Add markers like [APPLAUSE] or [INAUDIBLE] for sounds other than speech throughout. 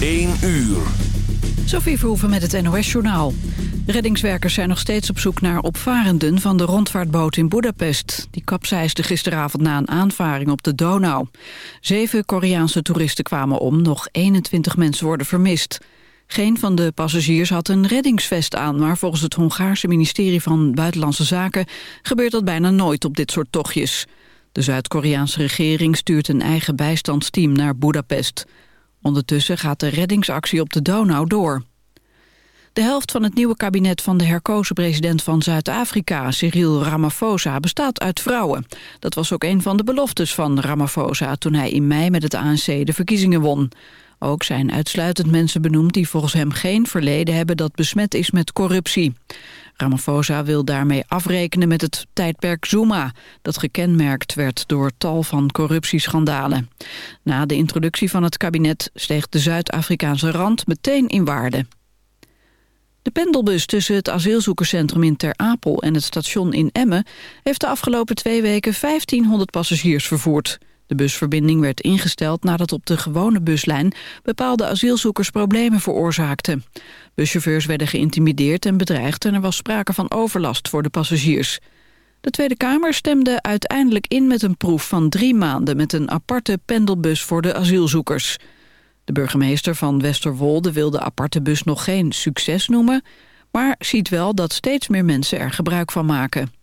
1 uur. Sophie Verhoeven met het NOS-journaal. Reddingswerkers zijn nog steeds op zoek naar opvarenden van de rondvaartboot in Budapest. Die kapseisde gisteravond na een aanvaring op de Donau. Zeven Koreaanse toeristen kwamen om, nog 21 mensen worden vermist. Geen van de passagiers had een reddingsvest aan... maar volgens het Hongaarse ministerie van Buitenlandse Zaken... gebeurt dat bijna nooit op dit soort tochtjes. De Zuid-Koreaanse regering stuurt een eigen bijstandsteam naar Budapest. Ondertussen gaat de reddingsactie op de Donau door. De helft van het nieuwe kabinet van de herkozen president van Zuid-Afrika, Cyril Ramaphosa, bestaat uit vrouwen. Dat was ook een van de beloftes van Ramaphosa toen hij in mei met het ANC de verkiezingen won. Ook zijn uitsluitend mensen benoemd die volgens hem geen verleden hebben dat besmet is met corruptie. Ramaphosa wil daarmee afrekenen met het tijdperk Zuma... dat gekenmerkt werd door tal van corruptieschandalen. Na de introductie van het kabinet steeg de Zuid-Afrikaanse rand meteen in waarde. De pendelbus tussen het asielzoekerscentrum in Ter Apel en het station in Emmen... heeft de afgelopen twee weken 1500 passagiers vervoerd. De busverbinding werd ingesteld nadat op de gewone buslijn bepaalde asielzoekers problemen veroorzaakten. Buschauffeurs werden geïntimideerd en bedreigd en er was sprake van overlast voor de passagiers. De Tweede Kamer stemde uiteindelijk in met een proef van drie maanden met een aparte pendelbus voor de asielzoekers. De burgemeester van Westerwolde wil de aparte bus nog geen succes noemen, maar ziet wel dat steeds meer mensen er gebruik van maken.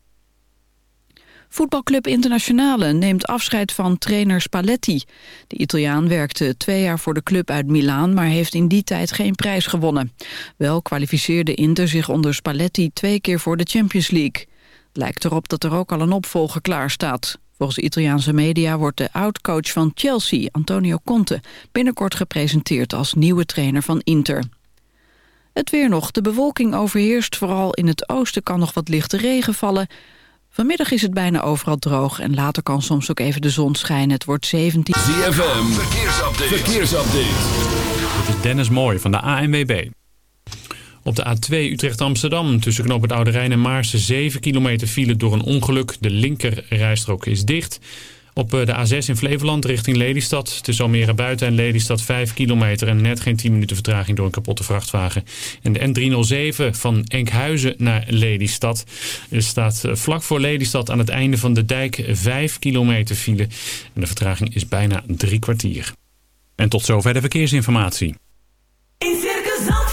Voetbalclub Internationale neemt afscheid van trainer Spalletti. De Italiaan werkte twee jaar voor de club uit Milaan... maar heeft in die tijd geen prijs gewonnen. Wel kwalificeerde Inter zich onder Spalletti twee keer voor de Champions League. Lijkt erop dat er ook al een opvolger klaar staat. Volgens Italiaanse media wordt de oud-coach van Chelsea, Antonio Conte... binnenkort gepresenteerd als nieuwe trainer van Inter. Het weer nog. De bewolking overheerst. Vooral in het oosten kan nog wat lichte regen vallen... Vanmiddag is het bijna overal droog en later kan soms ook even de zon schijnen. Het wordt 17... ZFM, verkeersupdate. verkeersupdate. Dit is Dennis Mooij van de ANWB. Op de A2 Utrecht-Amsterdam tussen knoop het Oude Rijn en Maarsen 7 kilometer file door een ongeluk. De linker rijstrook is dicht. Op eh, de A6 in Flevoland richting Lelystad. Tussen Almere Buiten en Lelystad 5 kilometer en net geen 10 minuten vertraging door een kapotte vrachtwagen. En de N307 van Enkhuizen naar Lelystad. Staat eh, vlak voor Lelystad aan het einde van de dijk 5 kilometer file. En de vertraging is bijna drie kwartier. En tot zover de verkeersinformatie. In Circus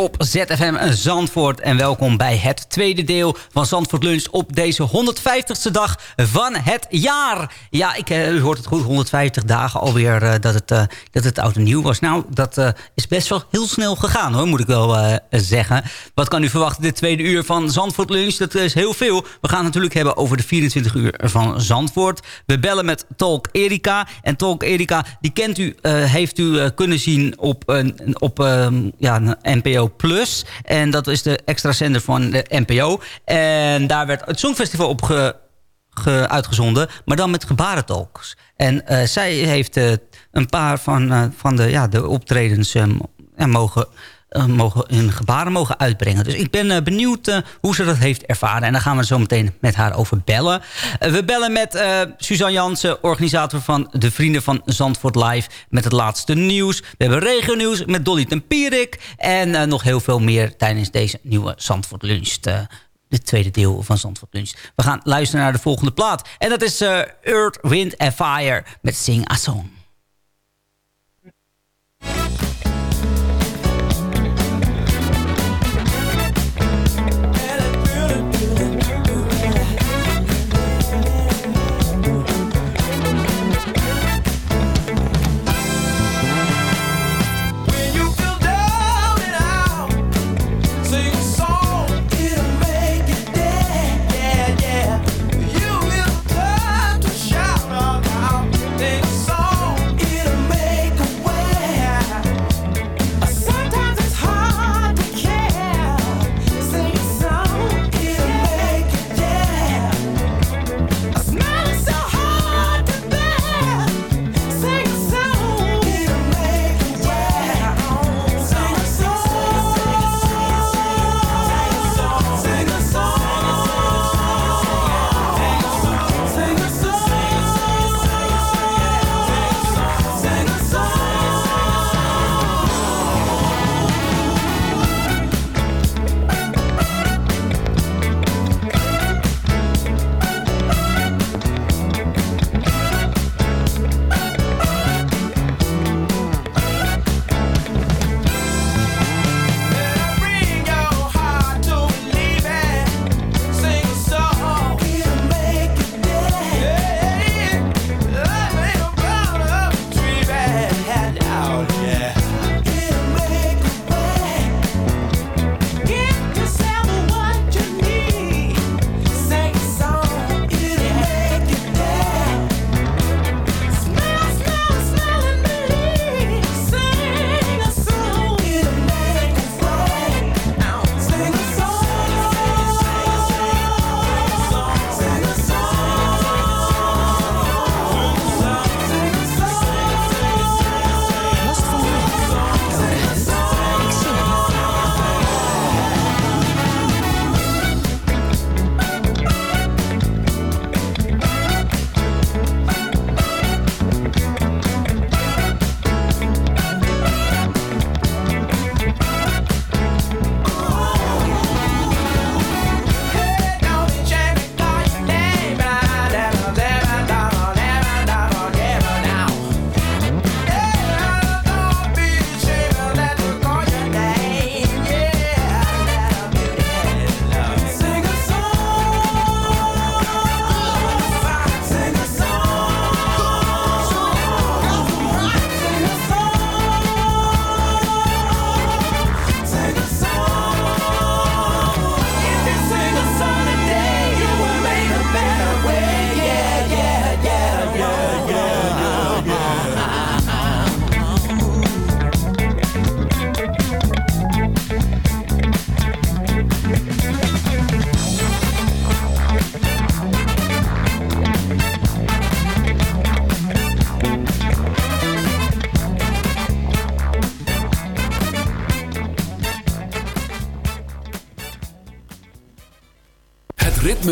hier ZFM Zandvoort. En welkom bij het tweede deel van Zandvoort Lunch op deze 150ste dag van het jaar. Ja, ik, eh, u hoort het goed, 150 dagen alweer uh, dat, het, uh, dat het oud en nieuw was. Nou, dat is best wel heel snel gegaan hoor, moet ik wel zeggen. Wat kan u verwachten dit tweede uur van Zandvoort Lunch? Dat is heel veel. We gaan het natuurlijk hebben over de 24 uur van Zandvoort. We bellen met Talk Erika. En Talk Erika, die kent u, heeft u kunnen zien op, op ja, NPO Plus. En dat is de extra zender van de NPO. En daar werd het Songfestival op ge, ge, uitgezonden. Maar dan met gebarentalks. En uh, zij heeft uh, een paar van, uh, van de, ja, de optredens mogen... Uh, mogen, hun gebaren mogen uitbrengen. Dus ik ben uh, benieuwd uh, hoe ze dat heeft ervaren. En daar gaan we zo meteen met haar over bellen. we bellen met Suzanne Jansen, organisator van de Vrienden van Zandvoort Live... met het laatste nieuws. We hebben regionieuws met Dolly Tempierik... en nog heel veel meer tijdens deze nieuwe Zandvoort Lunch... het tweede deel van Zandvoort Lunch. We gaan luisteren naar de volgende plaat. En dat is Earth, Wind and Fire met. Sing a song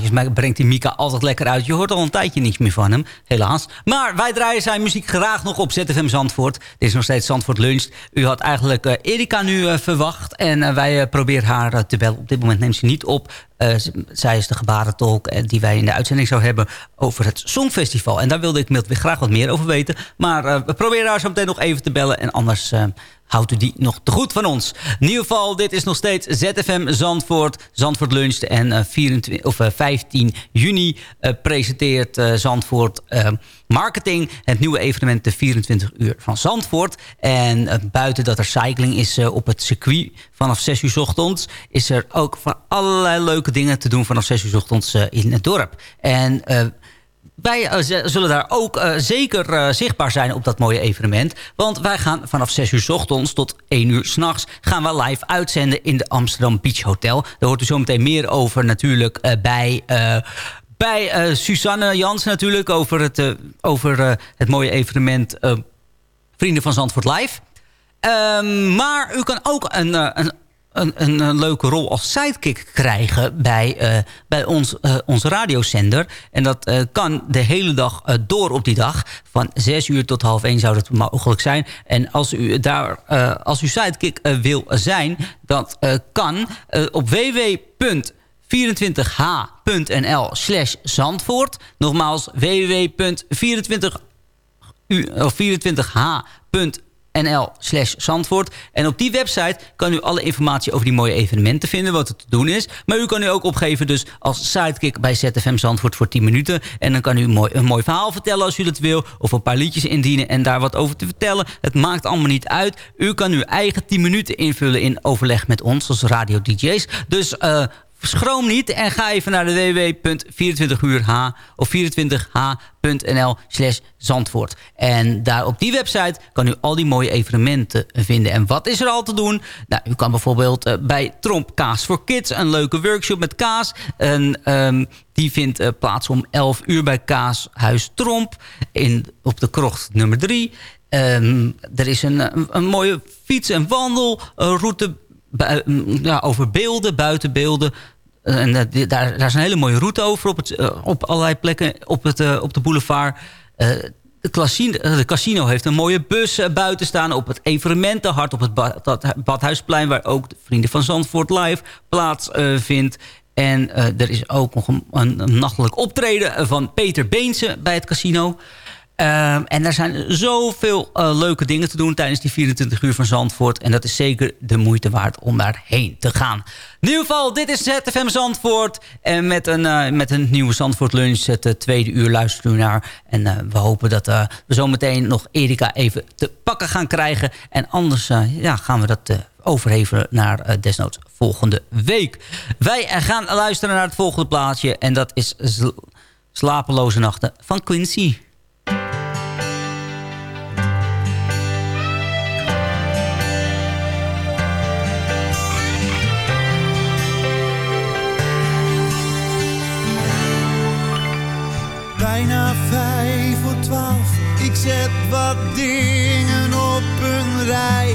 plaatjes brengt die Mika altijd lekker uit. Je hoort al een tijdje niets meer van hem, helaas. Maar wij draaien zijn muziek graag nog op ZFM Zandvoort. Dit is nog steeds Zandvoort Lunch. U had eigenlijk eh, Erika nu eh, verwacht. En eh, wij proberen haar te bellen. Op dit moment neemt ze niet op. Zij is de gebarentolk die wij in de uitzending zouden hebben over het Songfestival. En daar wilde ik Milt graag wat meer over weten. Maar we proberen haar zo meteen nog even te bellen. En anders houdt u die nog te goed van ons. In ieder geval, dit is nog steeds ZFM Zandvoort. Zandvoort luncht. en eh, 24, of, eh, 15 juni eh, presenteert Zandvoort Marketing. Het nieuwe evenement de 24 uur van Zandvoort. En buiten dat er cycling is op het circuit vanaf 6 uur ochtends... is er ook van allerlei leuke dingen te doen vanaf 6 uur ochtends in het dorp. En wij eh, zullen daar ook eh, zeker eh, zichtbaar zijn op dat mooie evenement. Want wij gaan vanaf 6 uur 's ochtends tot 1 uur s'nachts... gaan we live uitzenden in de Amsterdam Beach Hotel. Daar hoort u zo meteen meer over natuurlijk bij... bij Suzanne Jans natuurlijk over het, over, het mooie evenement Vrienden van Zandvoort Live. Ehm, maar u kan ook een, een, een, een, leuke rol als sidekick krijgen bij, eh, bij ons, eh, onze radiozender. En dat eh, kan de hele dag door op die dag. Van 6 uur tot half 1 zou dat mogelijk zijn. En als u, daar, als u sidekick wil zijn, dat kan op www.24h.nl slash Zandvoort. Nogmaals, www.24 24h.nl slash Zandvoort. En op die website kan u alle informatie over die mooie evenementen vinden... wat er te doen is. Maar u kan u ook opgeven dus als sidekick bij ZFM Zandvoort voor 10 minuten. En dan kan u een mooi, een mooi verhaal vertellen als u dat wil... of een paar liedjes indienen en daar wat over te vertellen. Het maakt allemaal niet uit. U kan uw eigen 10 minuten invullen in overleg met ons als radio-dj's. Dus... eh Schroom niet en ga even naar de www.24uurh of 24h.nl slash Zandvoort. En daar op die website kan u al die mooie evenementen vinden. En wat is er al te doen? Nou, u kan bijvoorbeeld eh, bij Tromp Kaas voor Kids... een leuke workshop met kaas. En, ehm, die vindt eh, plaats om 11 uur bij Kaashuis Tromp in, op de krocht nummer 3. Ehm, er is een, een, mooie fiets- en wandelroute bui- ja, over beelden, buitenbeelden. Eh, En daar, daar is een hele mooie route over op, het, eh, op allerlei plekken op, het, eh, op de boulevard. De, casino, casino heeft een mooie bus buiten staan op het evenementenhart op het Badhuisplein... waar ook de Vrienden van Zandvoort Live plaats eh, vindt. En er is ook nog een, een nachtelijk optreden van Peter Beense bij het casino... Ehm, en er zijn zoveel eh, leuke dingen te doen tijdens die 24 uur van Zandvoort. En dat is zeker de moeite waard om daarheen te gaan. In ieder geval, dit is ZFM Zandvoort. En met een, eh, met een nieuwe Zandvoort lunch, het eh, tweede uur luisteren u naar. En we hopen dat we zometeen nog Erika even te pakken gaan krijgen. En anders ja, gaan we dat overhevelen naar desnoods volgende week. Wij gaan luisteren naar het volgende plaatje. En dat is Sl- Slapeloze Nachten van Quincy. Zet wat dingen op een rij.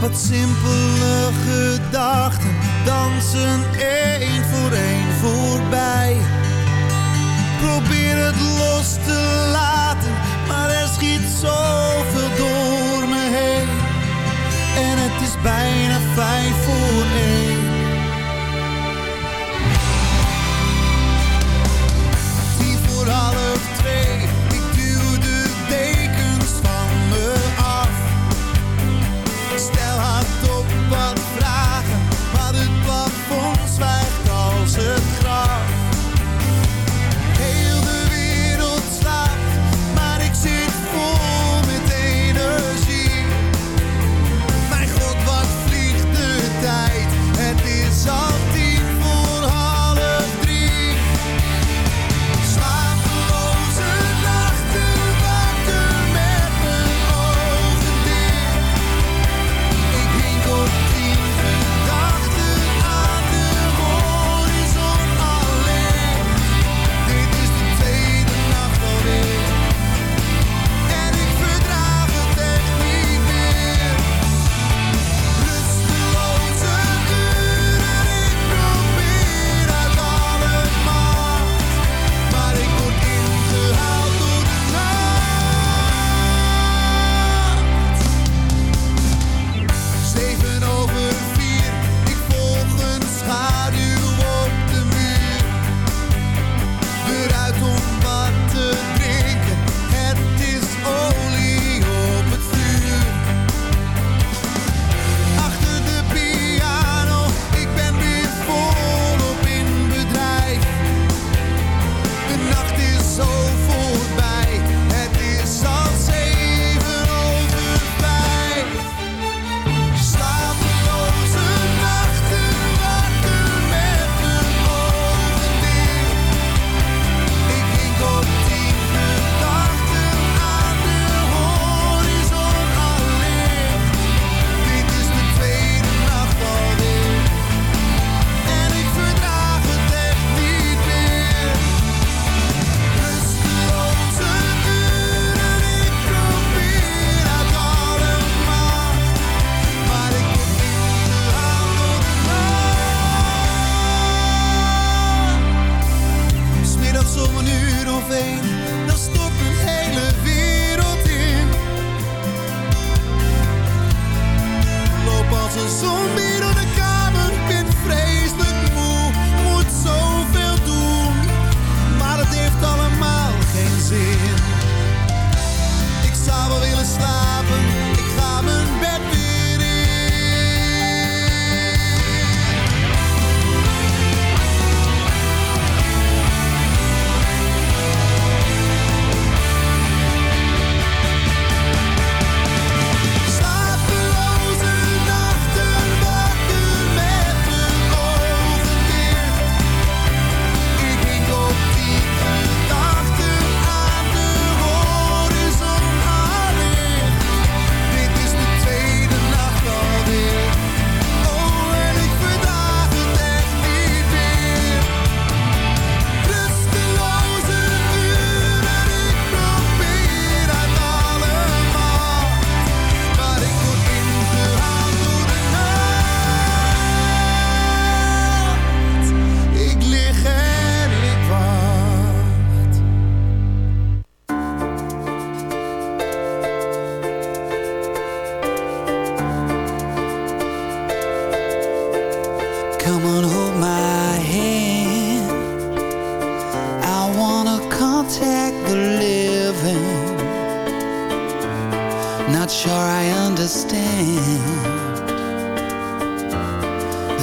Wat simpele gedachten dansen één voor één voorbij. Probeer het los te laten, maar er schiet zoveel door me heen. En het is bijna vijf voor één. Tien voor half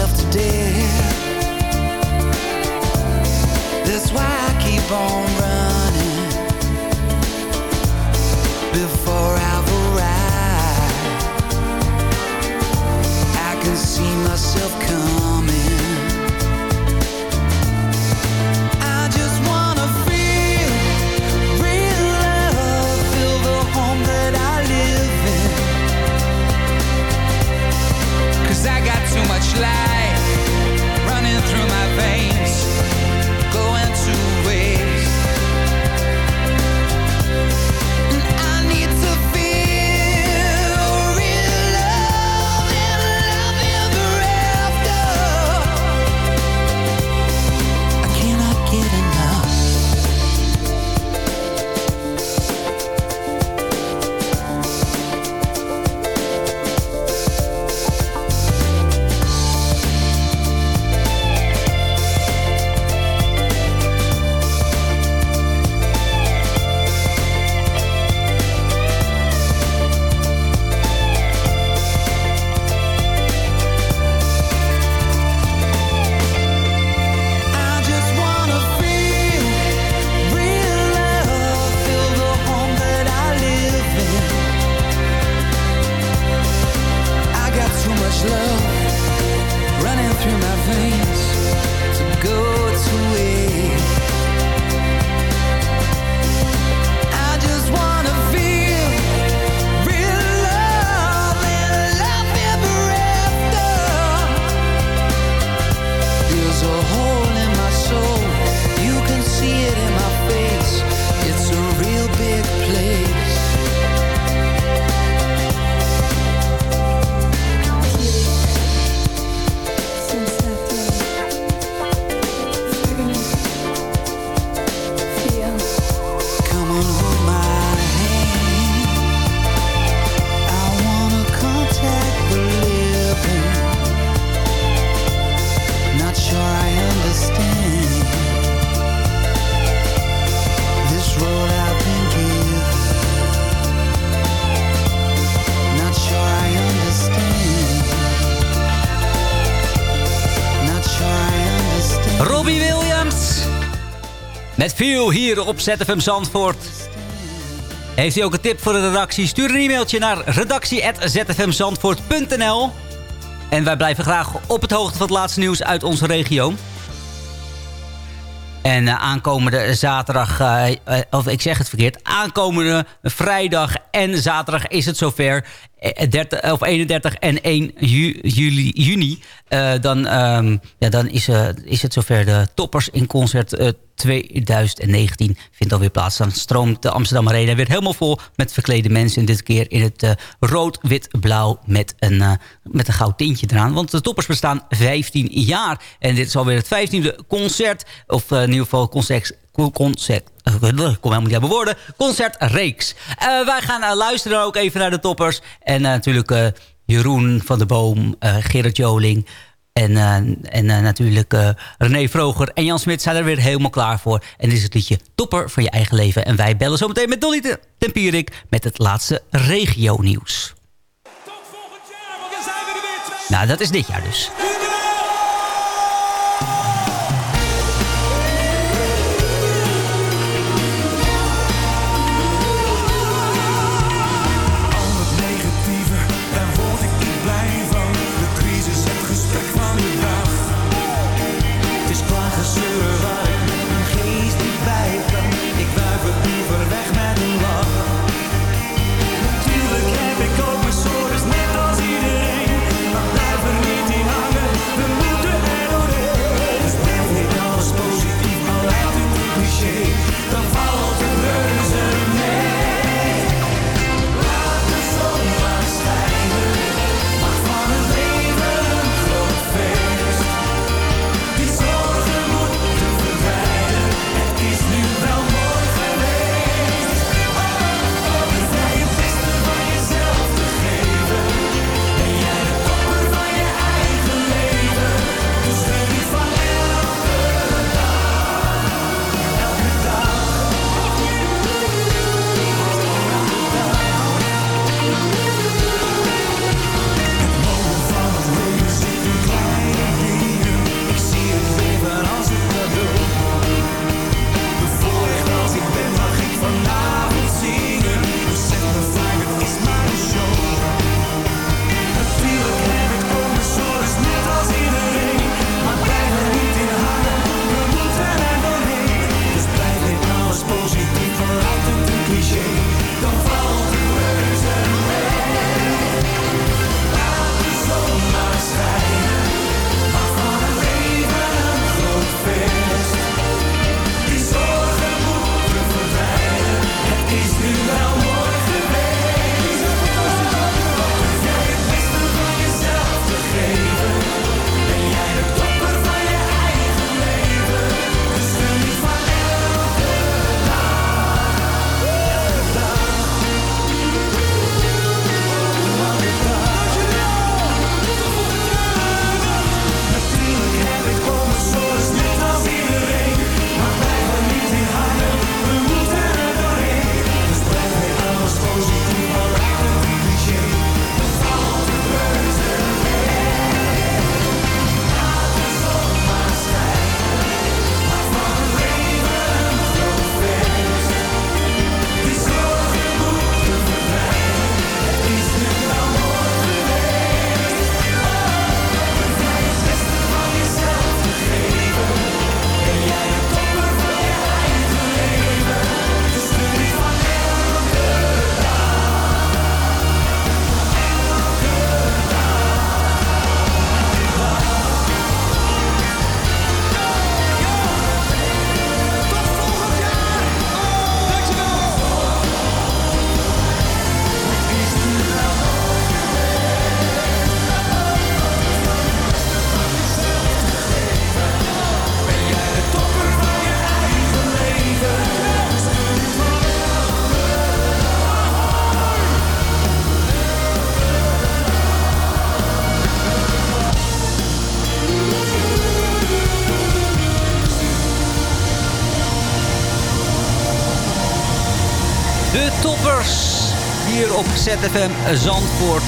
myself to death. That's why I keep on running before I've arrived. I can see myself coming. Met veel hier op ZFM Zandvoort. Heeft u ook een tip voor de redactie? Stuur een e-mailtje naar redactie.zfmzandvoort.nl En wij blijven graag op het hoogte van het laatste nieuws uit onze regio. En eh, aankomende zaterdag, eh, eh, of ik zeg het verkeerd... aankomende vrijdag en zaterdag is het zover... eh, 30, of 31 en 1 ju- juli, juni... eh, dan, ehm, ja, dan is, eh, is het zover de toppers in concert eh, 2019 vindt alweer plaats. Dan stroomt de Amsterdam Arena weer helemaal vol met verklede mensen. En dit keer in het eh, rood-wit-blauw met een, eh, met een goud tintje eraan. Want de toppers bestaan 15 jaar. En dit is alweer het 15e concert. Of eh, in ieder geval concert... concert eh, ik kom helemaal niet aan mijn woorden. Concertreeks. Eh wij gaan eh, luisteren ook even naar de toppers. En eh, natuurlijk eh, Jeroen van der Boom, eh, Gerard Joling... En, eh, en eh, natuurlijk eh, René Vroger en Jan Smit zijn er weer helemaal klaar voor. En dit is het liedje Topper van je eigen leven. En wij bellen zometeen met Dolly Tempierik met het laatste regio-nieuws. Nou, dat is dit jaar dus. ZFM Zandvoort.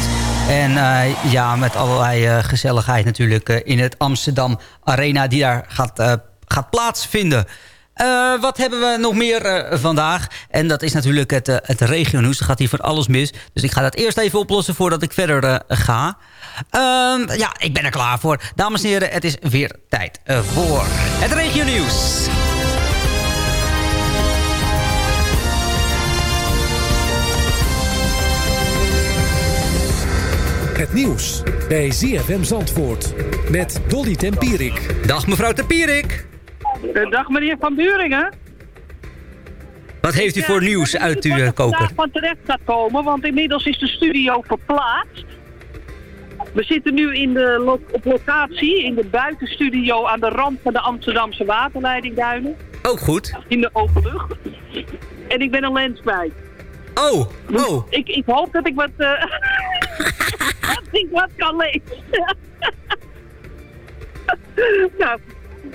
En eh, ja, met allerlei eh, gezelligheid natuurlijk eh, in het Amsterdam Arena... die daar gaat, eh, gaat plaatsvinden. Eh, wat hebben we nog meer eh, vandaag? En dat is natuurlijk het, het regionieuws. Er gaat hier van alles mis. Dus ik ga dat eerst even oplossen voordat ik verder eh, ga. Ehm, ja, ik ben er klaar voor. Dames en heren, het is weer tijd eh, voor het regionieuws. Het nieuws bij ZFM Zandvoort met Dolly Tempierik. Dag mevrouw Tempierik. Eh, Dag meneer Van Buringen. Wat heeft u voor nieuws uit uw eh, koker? Vandaag van terecht gaat komen, want inmiddels is de studio verplaatst. We zitten nu in de lo- op locatie in de buitenstudio aan de rand van de Amsterdamse waterleidingduinen. Ook goed. In de open lucht. En ik ben een lens kwijt. Oh, oh. Ik, ik hoop dat ik wat, eh, [LAUGHS] dat ik wat kan lezen. nou,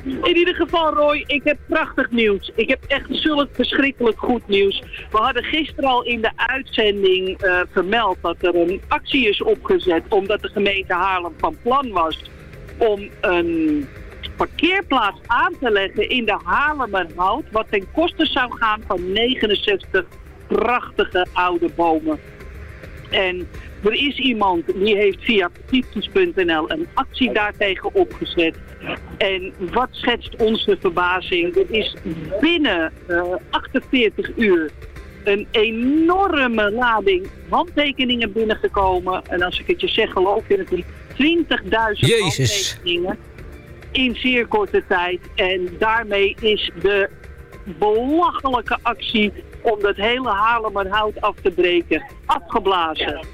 in ieder geval Roy, ik heb prachtig nieuws. Ik heb echt zulk verschrikkelijk goed nieuws. We hadden gisteren al in de uitzending eh, vermeld dat er een actie is opgezet omdat de gemeente Haarlem van plan was om een parkeerplaats aan te leggen in de Haarlemmerhout, wat ten koste zou gaan van 69 prachtige oude bomen. En er is iemand die heeft via petities.nl een actie daartegen opgezet. En wat schetst onze verbazing? Er is binnen eh, 48 uur een enorme lading handtekeningen binnengekomen. En als ik het je zeg, geloof je het niet. 20.000 Jezus. handtekeningen in zeer korte tijd. En daarmee is de belachelijke actie om dat hele Haarlemmerhout af te breken afgeblazen.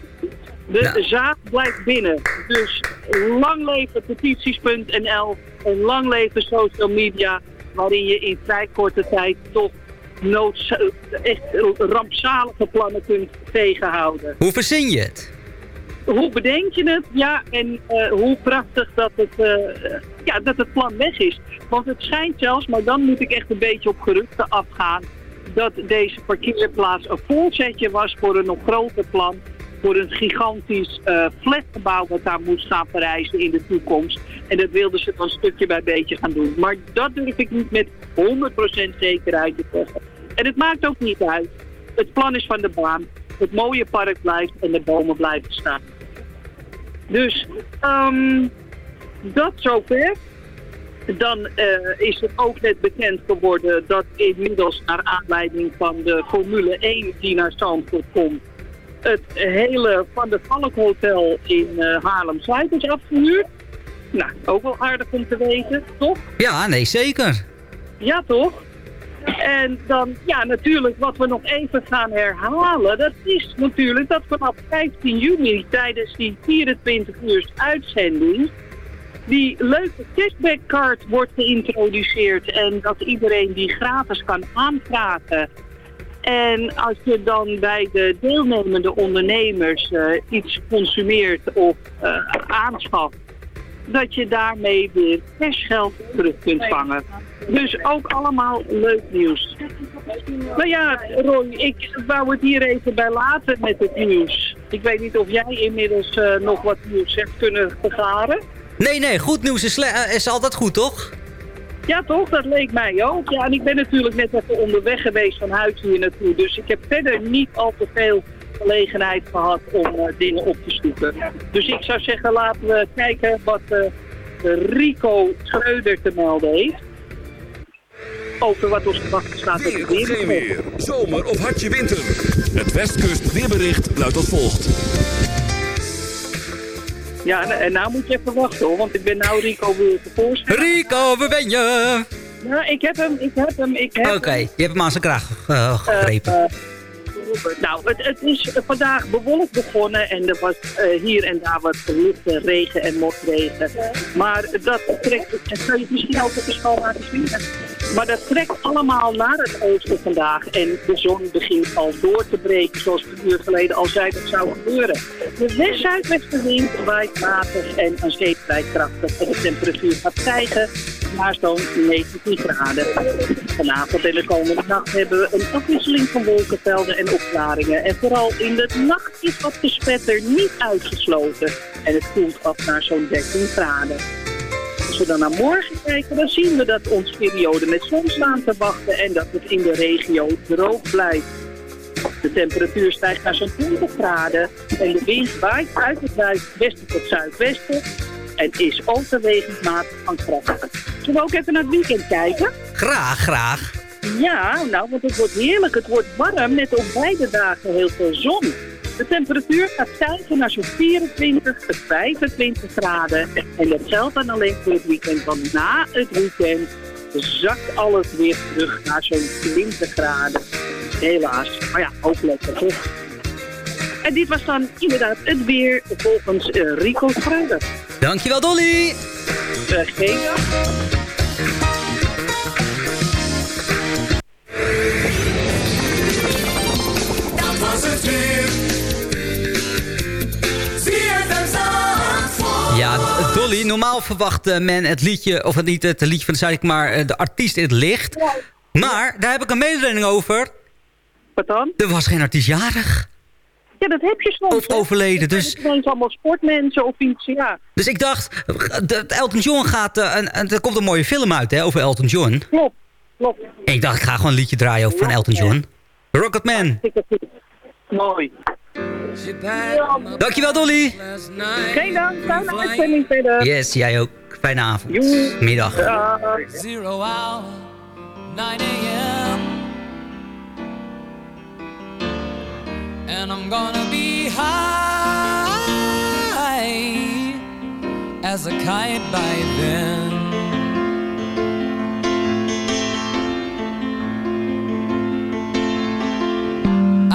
De zaak blijft binnen. Dus lang leven petities.nl en lang leven social media, waarin je in vrij korte tijd toch noods, echt rampzalige plannen kunt tegenhouden. Hoe verzin je het? Hoe bedenk je het? Ja, en eh, hoe prachtig dat het, eh, ja, dat het plan weg is. Want het schijnt zelfs, maar dan moet ik echt een beetje op geruchten afgaan, dat deze parkeerplaats een voorzetje was voor een nog groter plan. Voor een gigantisch eh, flatgebouw wat daar moest gaan verrijzen in de toekomst. En dat wilden ze dan stukje bij beetje gaan doen. Maar dat durf ik niet met 100% zekerheid te zeggen. En het maakt ook niet uit. Het plan is van de baan. Het mooie park blijft en de bomen blijven staan. Dus ehm, dat zover. Dan eh, is het ook net bekend geworden dat inmiddels naar aanleiding van de Formule 1 die naar Zandvoort komt, het hele Van der Valk Hotel in eh, Haarlem-Zuid is afgehuurd. Nou, ook wel aardig om te weten, toch? Ja, nee, zeker. Ja, toch? En dan, ja, natuurlijk, wat we nog even gaan herhalen, dat is natuurlijk dat vanaf 15 juni tijdens die 24 uur uitzending die leuke cashbackcard wordt geïntroduceerd en dat iedereen die gratis kan aanvragen. En als je dan bij de deelnemende ondernemers eh, iets consumeert of eh, aanschaft, dat je daarmee weer cashgeld terug kunt vangen. Dus ook allemaal leuk nieuws. Nou ja, Roy, ik wou het hier even bij laten met het nieuws. Ik weet niet of jij inmiddels eh, nog wat nieuws hebt kunnen vergaren. Nee, nee, goed nieuws is, is altijd goed, toch? Ja, toch? Dat leek mij ook. Ja, en ik ben natuurlijk net even onderweg geweest van huis hier naartoe. Dus ik heb verder niet al te veel gelegenheid gehad om eh, dingen op te zoeken. Dus ik zou zeggen, laten we kijken wat eh, Rico Schreuder te melden heeft. Over wat ons te wachten staat Weer, geen weer. Zomer of hartje winter. Het Westkust weerbericht luidt als volgt. Ja, en, nou moet je even wachten hoor, want ik ben nou Rico weer tevoorschijn. Rico, waar ben je? Ja, ik heb hem, ik heb hem, ik heb Oké, hem. je hebt hem aan zijn kraag eh, gegrepen. Eh, nou, het, het is vandaag bewolkt begonnen en er was eh, hier en daar wat lichte regen en motregen. Maar dat trekt, en zou je het misschien ook op de schoolmaker zien? Maar dat trekt allemaal naar het oosten vandaag. En de zon begint al door te breken, zoals we een uur geleden al zei dat zou gebeuren. De west-zuidwestenwind waait matig en aan zee krachtig. En de temperatuur gaat stijgen naar zo'n 19 graden. Vanavond en de komende nacht hebben we een afwisseling van wolkenvelden en opklaringen. En vooral in de nacht is wat de spetter niet uitgesloten. En het koelt af naar zo'n 13 graden. Als we dan naar morgen kijken, dan zien we dat ons periode met zon staan te wachten en dat het in de regio droog blijft. De temperatuur stijgt naar zo'n 20 graden en de wind waait uit het zuidwesten tot zuidwesten en is overwegend matig van kracht. Zullen we ook even naar het weekend kijken? Graag, graag. Ja, nou, want het wordt heerlijk. Het wordt warm met op beide dagen heel veel zon. De temperatuur gaat stijgen naar zo'n 24 tot 25 graden. En dat geldt dan alleen voor het weekend. Want na het weekend zakt alles weer terug naar zo'n 20 graden. Helaas. Maar ja, ook lekker toch? En dit was dan inderdaad het weer volgens eh, Rico Schreuder. Dankjewel, Dolly. Uh, geen dank. Dat was het weer. Ja, Dolly, normaal verwacht eh, men het liedje, of het niet het liedje van de Zuid, maar eh, de artiest in het licht. Maar, daar heb ik een mededeling over. Wat dan? Er was geen artiest jarig. Ja, dat heb je soms. Of overleden, dus- zijn gewoon allemaal sportmensen of iets, ja. Dus ik dacht, Elton John gaat, eh, en, en er komt een mooie film uit hè, over Elton John. Klopt, klopt. En ik dacht, ik ga gewoon een liedje draaien over van Elton John. Rocketman. Mooi. Dankjewel, Dolly. Geen dank, fijne uitzending verder. Yes, jij ook. Fijne avond. Joe. Middag. Zero hour, 9 a.m. And I'm gonna be high as a kite by then.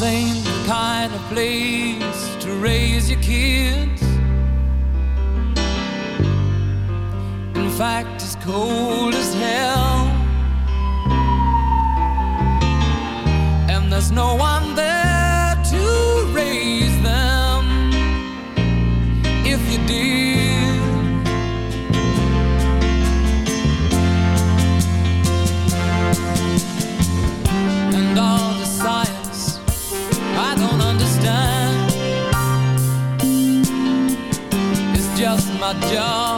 Ain't the kind of place to raise your kids. In fact, it's cold as hell. And there's no one my job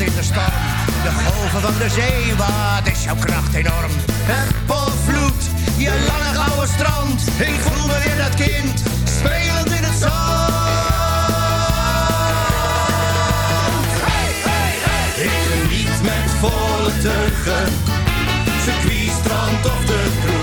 in de storm. De golven van de zee, wat is jouw kracht enorm. Het volvloed, je lange gouden strand. Ik voel me weer dat kind, spelend in het zand. Ik geniet met volle teugen, circuit, strand of de.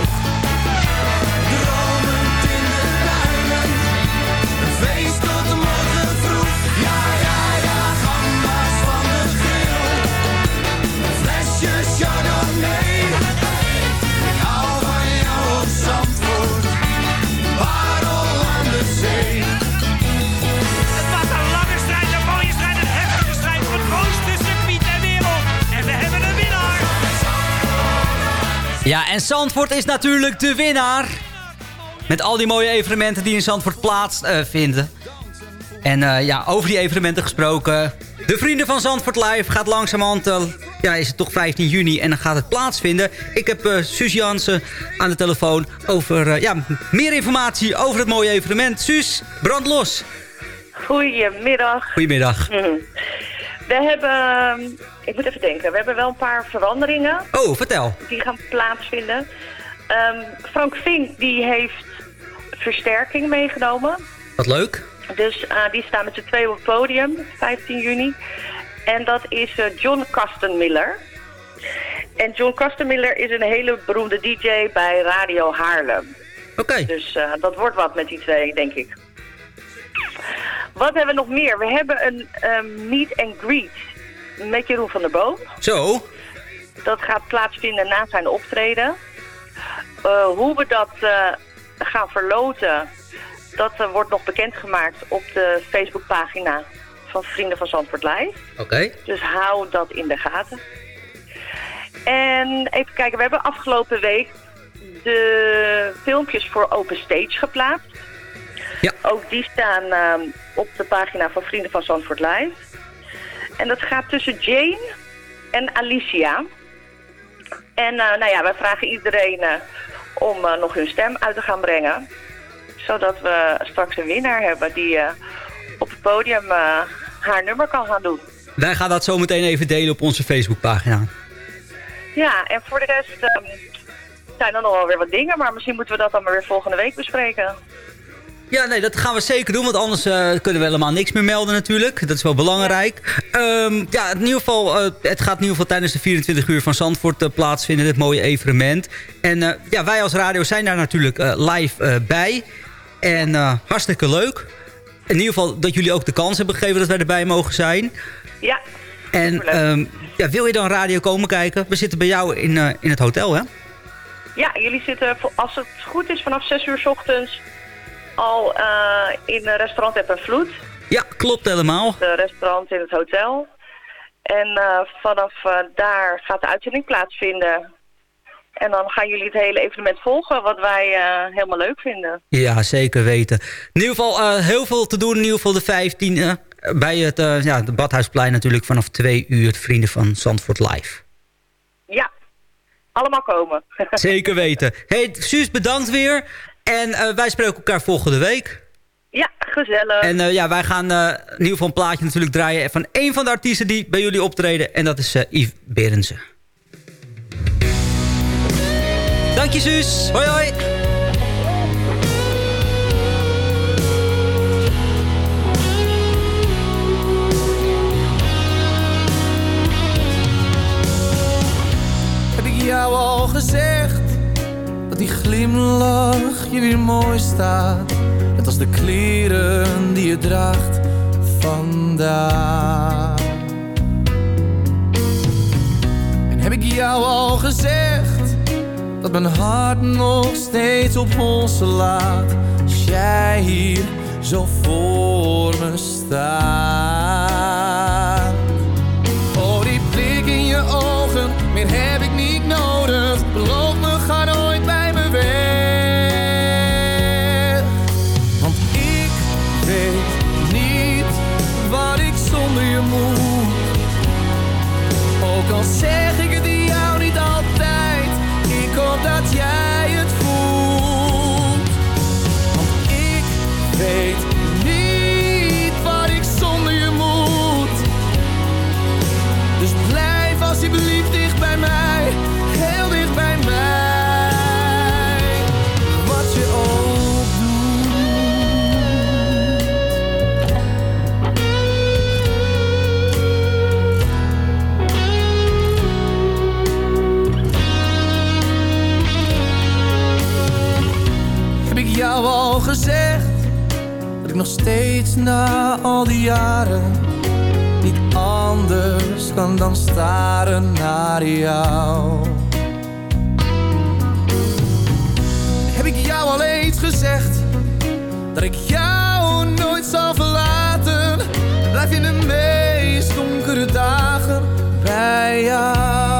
Ja, en Zandvoort is natuurlijk de winnaar. Met al die mooie evenementen die in Zandvoort plaatsvinden. en eh, ja, over die evenementen gesproken. De Vrienden van Zandvoort Live gaat langzamerhand... eh, ja, is het toch 15 juni en dan gaat het plaatsvinden. Ik heb eh Suus Jansen aan de telefoon over eh, ja, meer informatie over het mooie evenement. Suus, brand los. Goedemiddag. Goedemiddag. Mhm. We hebben, ik moet even denken, we hebben wel een paar veranderingen Oh, vertel. die gaan plaatsvinden. Ehm, Frank Vink die heeft versterking meegenomen. Wat leuk. Dus eh, die staan met z'n tweeën op het podium, 15 juni. En dat is eh, John Kastenmiller. En John Kastenmiller is een hele beroemde DJ bij Radio Haarlem. Oké. Dus eh, dat wordt wat met die twee, denk ik. Wat hebben we nog meer? We hebben een ehm, meet and greet met Jeroen van der Boom. Zo. Dat gaat plaatsvinden na zijn optreden. Eh, hoe we dat eh, gaan verloten, dat eh, wordt nog bekendgemaakt op de Facebookpagina van Vrienden van Zandvoort Live. Oké. Dus hou dat in de gaten. En even kijken, we hebben afgelopen week de filmpjes voor Open Stage geplaatst. Ja. Ook die staan ehm, op de pagina van Vrienden van Zandvoort Live. En dat gaat tussen Jane en Alicia. En eh, nou ja, wij vragen iedereen eh, om eh, nog hun stem uit te gaan brengen. Zodat we straks een winnaar hebben die op het podium haar nummer kan gaan doen. Wij gaan dat zo meteen even delen op onze Facebookpagina. Ja, en voor de rest ehm, zijn er nog wel weer wat dingen, maar misschien moeten we dat dan maar weer volgende week bespreken. Ja, nee, dat gaan we zeker doen, want anders eh, kunnen we helemaal niks meer melden natuurlijk. Dat is wel belangrijk. Ehm, ja, in ieder geval, eh, het gaat in ieder geval tijdens de 24 uur van Zandvoort eh, plaatsvinden, dit mooie evenement. En ja, wij als radio zijn daar natuurlijk live bij. En hartstikke leuk. In ieder geval dat jullie ook de kans hebben gegeven dat wij erbij mogen zijn. Ja. En ehm, ja, wil je dan radio komen kijken? We zitten bij jou in, in het hotel, hè? Ja, jullie zitten, als het goed is, vanaf 6 uur 's ochtends al eh, in een restaurant en Vloed. Ja, klopt helemaal. Het restaurant in het hotel. En eh, vanaf eh, daar gaat de uitzending plaatsvinden. En dan gaan jullie het hele evenement volgen, wat wij helemaal leuk vinden. Ja, zeker weten. In ieder geval heel veel te doen. In ieder geval de 15e. Bij het ja, de Badhuisplein natuurlijk vanaf 2 uur. Vrienden van Zandvoort Live. Ja, allemaal komen. [LAUGHS] Zeker weten. Hey, Suus, bedankt weer. En eh, wij spreken elkaar volgende week. ja, gezellig. En eh, ja, wij gaan eh, in ieder geval een plaatje natuurlijk draaien... van een van de artiesten die bij jullie optreden. En dat is eh, Yves Berensen. Dank je, Suus. Hoi, hoi. Heb ik jou al gezegd die glimlach je weer mooi staat? Net als de kleren die je draagt vandaag. En heb ik jou al gezegd dat mijn hart nog steeds op ons laat? Als jij hier zo voor me staat. Oh, die blik in je ogen, meer jou al gezegd dat ik nog steeds na al die jaren niet anders kan dan staren naar jou. Heb ik jou al eens gezegd dat ik jou nooit zal verlaten? Blijf in de meest donkere dagen bij jou.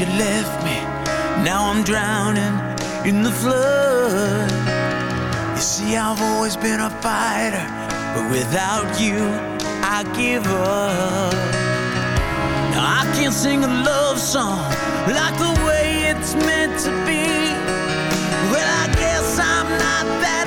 You left me. Now I'm drowning in the flood. You see, I've always been a fighter, but without you, I give up. Now, I can't sing a love song like the way it's meant to be. Well, I guess I'm not that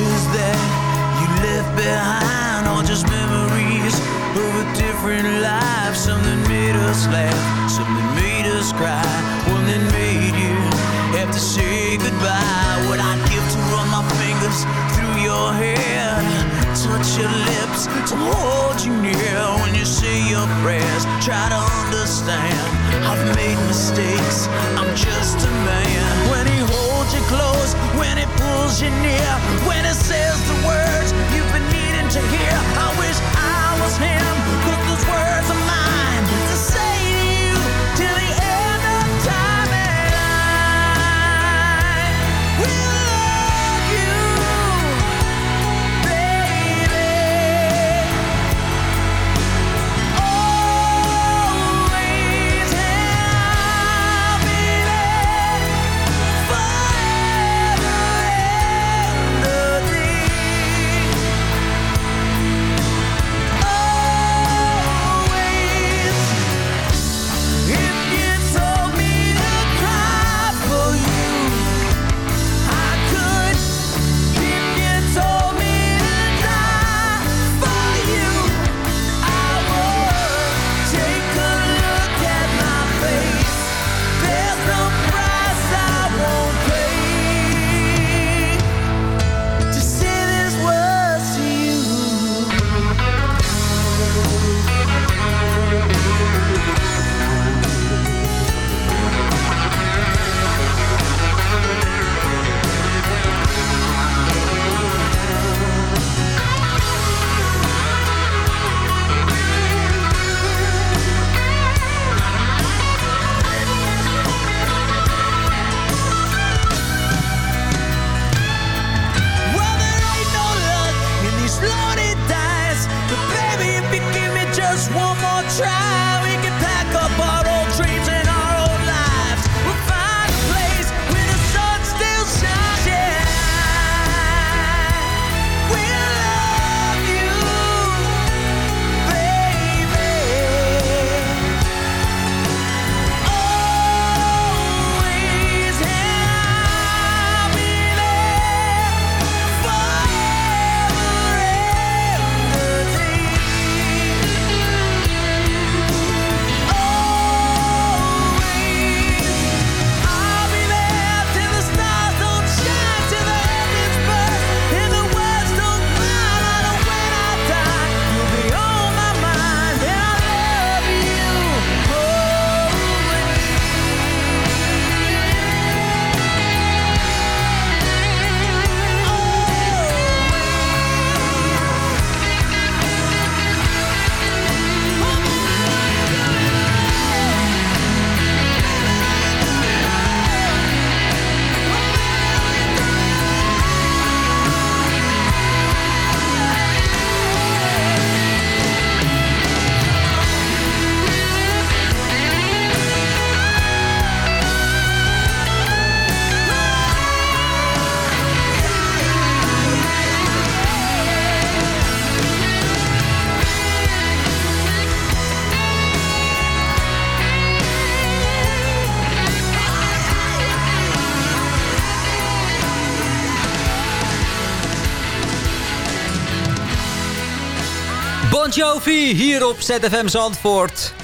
your that you left behind are just memories of a different life. Something made us laugh, something made us cry, one that made you have to say goodbye. What I'd give to run my fingers through your hair, touch your lips, to hold you near when you say your prayers. Try to understand, I've made mistakes, I'm just a man. When close, when it pulls you near, when he says the words you've been needing to hear. I wish I was him, him, 'cause those words are mine to say Bon hier op ZFM Zandvoort.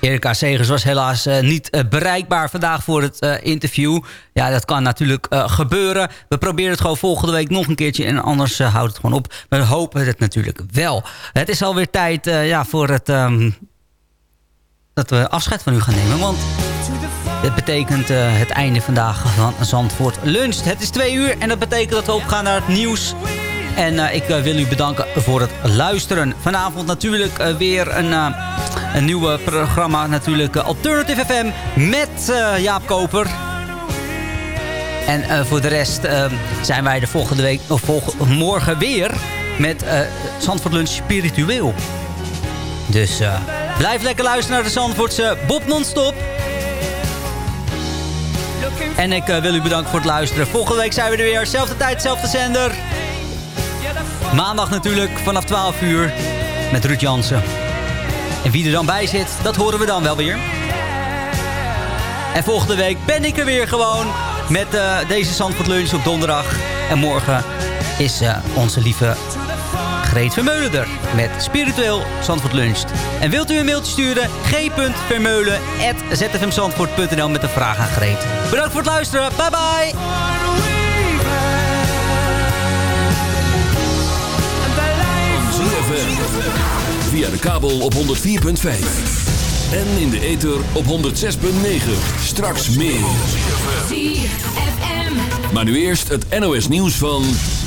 Erika Segers was helaas eh, niet eh, bereikbaar vandaag voor het eh, interview. Ja, dat kan natuurlijk gebeuren. We proberen het gewoon volgende week nog een keertje en anders houdt het gewoon op. We hopen het natuurlijk wel. Het is alweer tijd ja, voor het, ehm, dat we afscheid van u gaan nemen. Want dit betekent eh, het einde vandaag van Zandvoort Lunch. Het is twee uur en dat betekent dat we opgaan naar het nieuws. En eh, ik eh, wil u bedanken voor het luisteren. Vanavond natuurlijk weer een, een nieuw programma. Natuurlijk Alternative FM met Jaap Koper. En voor de rest zijn wij de volgende week, of morgen weer met Zandvoort Lunch Spiritueel. Dus blijf lekker luisteren naar de Zandvoortse Bob Non-Stop. En ik uh, wil u bedanken voor het luisteren. Volgende week zijn we er weer. Zelfde tijd, zelfde zender. Maandag natuurlijk vanaf 12 uur met Ruud Jansen. En wie er dan bij zit, dat horen we dan wel weer. En volgende week ben ik er weer gewoon met uh, deze Zandvoort Lunch op donderdag. En morgen is uh, onze lieve Greet Vermeulen er met Spiritueel Zandvoort Lunch. En wilt u een mailtje sturen? g.vermeulen.zfmzandvoort.nl met een vraag aan Greet. Bedankt voor het luisteren. Bye bye! Via de kabel op 104.5. En in de ether op 106.9. Straks meer. Maar nu eerst het NOS nieuws van...